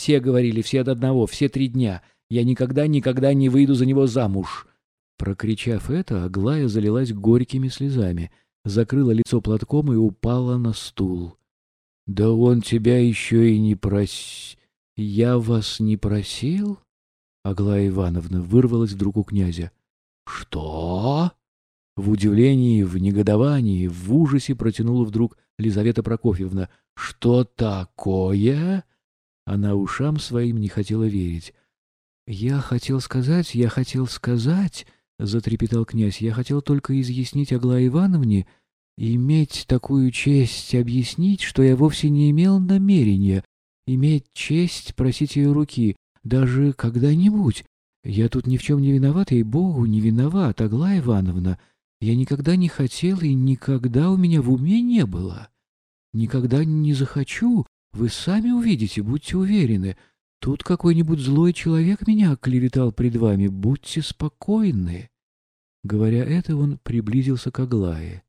Все говорили, все до одного, все три дня. Я никогда, никогда не выйду за него замуж. Прокричав это, Аглая залилась горькими слезами, закрыла лицо платком и упала на стул. — Да он тебя еще и не прос... Я вас не просил? Аглая Ивановна вырвалась вдруг у князя. — Что? В удивлении, в негодовании, в ужасе протянула вдруг Лизавета Прокофьевна. — Что такое? Она ушам своим не хотела верить. — Я хотел сказать, я хотел сказать, — затрепетал князь, — я хотел только изъяснить Аглае Ивановне, иметь такую честь объяснить, что я вовсе не имел намерения, иметь честь просить ее руки, даже когда-нибудь. Я тут ни в чем не виноват, и Богу не виноват, Аглая Ивановна. Я никогда не хотел и никогда у меня в уме не было. Никогда не захочу, вы сами увидите, будьте уверены. Тут какой-нибудь злой человек меня оклеветал пред вами, будьте спокойны. Говоря это, он приблизился к Аглае.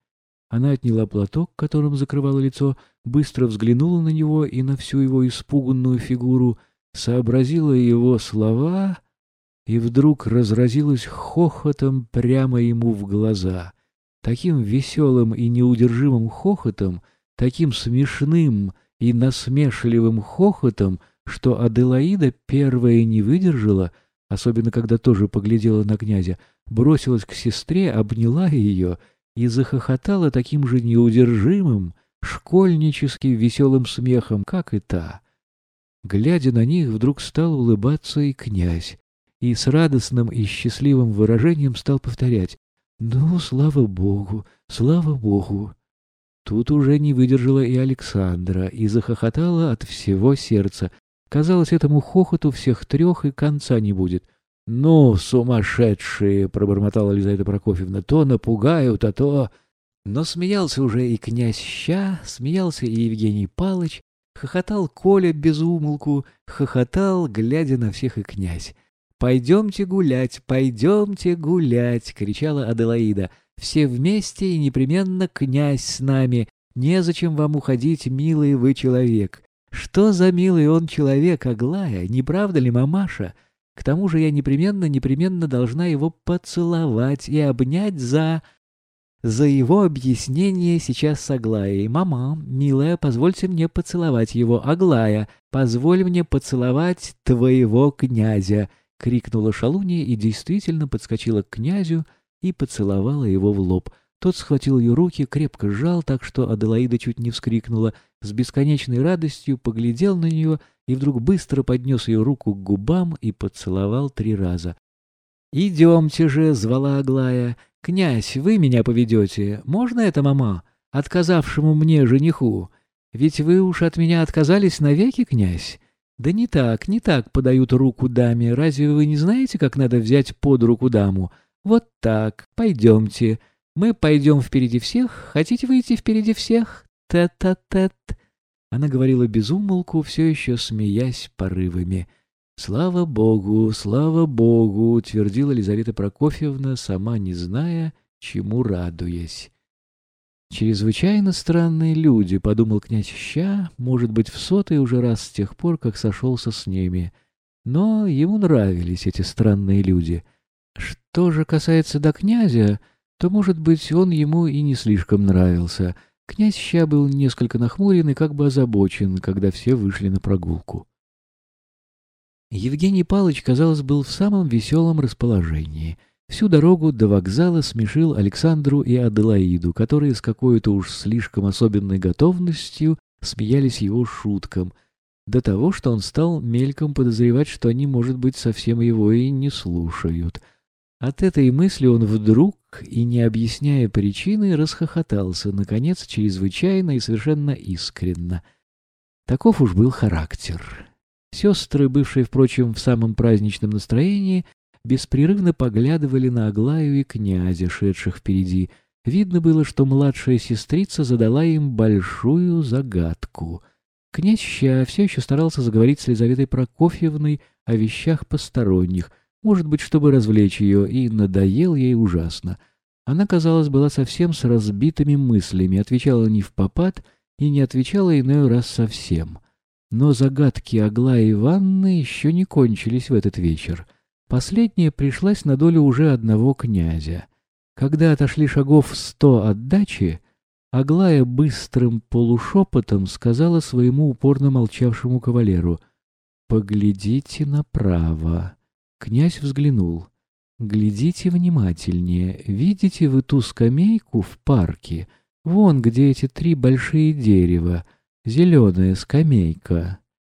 Она отняла платок, которым закрывала лицо, быстро взглянула на него и на всю его испуганную фигуру, сообразила его слова и вдруг разразилась хохотом прямо ему в глаза. Таким веселым и неудержимым хохотом, таким смешным и насмешливым хохотом, что Аделаида первая не выдержала, особенно когда тоже поглядела на князя, бросилась к сестре, обняла ее и захохотала таким же неудержимым, школьнически веселым смехом, как и та. Глядя на них, вдруг стал улыбаться и князь, и с радостным и счастливым выражением стал повторять «Ну, слава Богу, слава Богу!» Тут уже не выдержала и Александра, и захохотала от всего сердца. Казалось, этому хохоту всех трех и конца не будет. «Ну, сумасшедшие!» — пробормотала Елизавета Прокофьевна. «То напугают, а то...» Но смеялся уже и князь Ща, смеялся и Евгений Палыч, хохотал Коля без умолку, хохотал, глядя на всех и князь. «Пойдемте гулять, пойдемте гулять!» — кричала Аделаида. «Все вместе и непременно князь с нами. Незачем вам уходить, милый вы человек. Что за милый он человек, Аглая, не правда ли, мамаша? К тому же я непременно-непременно должна его поцеловать и обнять за...» за его объяснение сейчас с Аглаей. «Мама, милая, позвольте мне поцеловать его. Аглая, позволь мне поцеловать твоего князя!» — крикнула Шалунья и действительно подскочила к князю и поцеловала его в лоб. Тот схватил ее руки, крепко сжал, так что Аделаида чуть не вскрикнула, с бесконечной радостью поглядел на нее и вдруг быстро поднес ее руку к губам и поцеловал три раза. «Идемте же!» — звала Аглая. «Князь, вы меня поведете. Можно это, мама? Отказавшему мне жениху. Ведь вы уж от меня отказались навеки, князь?» «Да не так, не так подают руку даме. Разве вы не знаете, как надо взять под руку даму? Вот так. Пойдемте. Мы пойдем впереди всех. Хотите выйти впереди всех? Тет-а-тет». Она говорила без умолку, все еще смеясь порывами. «Слава Богу, слава Богу!» — твердила Елизавета Прокофьевна, сама не зная, чему радуясь. «Чрезвычайно странные люди», — подумал князь Ща, может быть, в сотый уже раз с тех пор, как сошелся с ними. Но ему нравились эти странные люди. Что же касается до князя, то, может быть, он ему и не слишком нравился. Князь Ща был несколько нахмурен и как бы озабочен, когда все вышли на прогулку. Евгений Палыч, казалось, был в самом веселом расположении. Всю дорогу до вокзала смешил Александру и Аделаиду, которые с какой-то уж слишком особенной готовностью смеялись его шуткам, до того, что он стал мельком подозревать, что они, может быть, совсем его и не слушают. От этой мысли он вдруг, и не объясняя причины, расхохотался, наконец, чрезвычайно и совершенно искренно. Таков уж был характер. Сестры, бывшие, впрочем, в самом праздничном настроении, беспрерывно поглядывали на Аглаю и князя, шедших впереди. Видно было, что младшая сестрица задала им большую загадку. Князь Ща все еще старался заговорить с Лизаветой Прокофьевной о вещах посторонних, может быть, чтобы развлечь ее, и надоел ей ужасно. Она, казалось, была совсем с разбитыми мыслями, отвечала не в попад и не отвечала иной раз совсем — Но загадки Аглаи Ивановны еще не кончились в этот вечер. Последняя пришлась на долю уже одного князя. Когда отошли шагов сто от дачи, Аглая быстрым полушепотом сказала своему упорно молчавшему кавалеру «Поглядите направо». Князь взглянул. «Глядите внимательнее. Видите вы ту скамейку в парке? Вон где эти три большие дерева. Зеленая скамейка».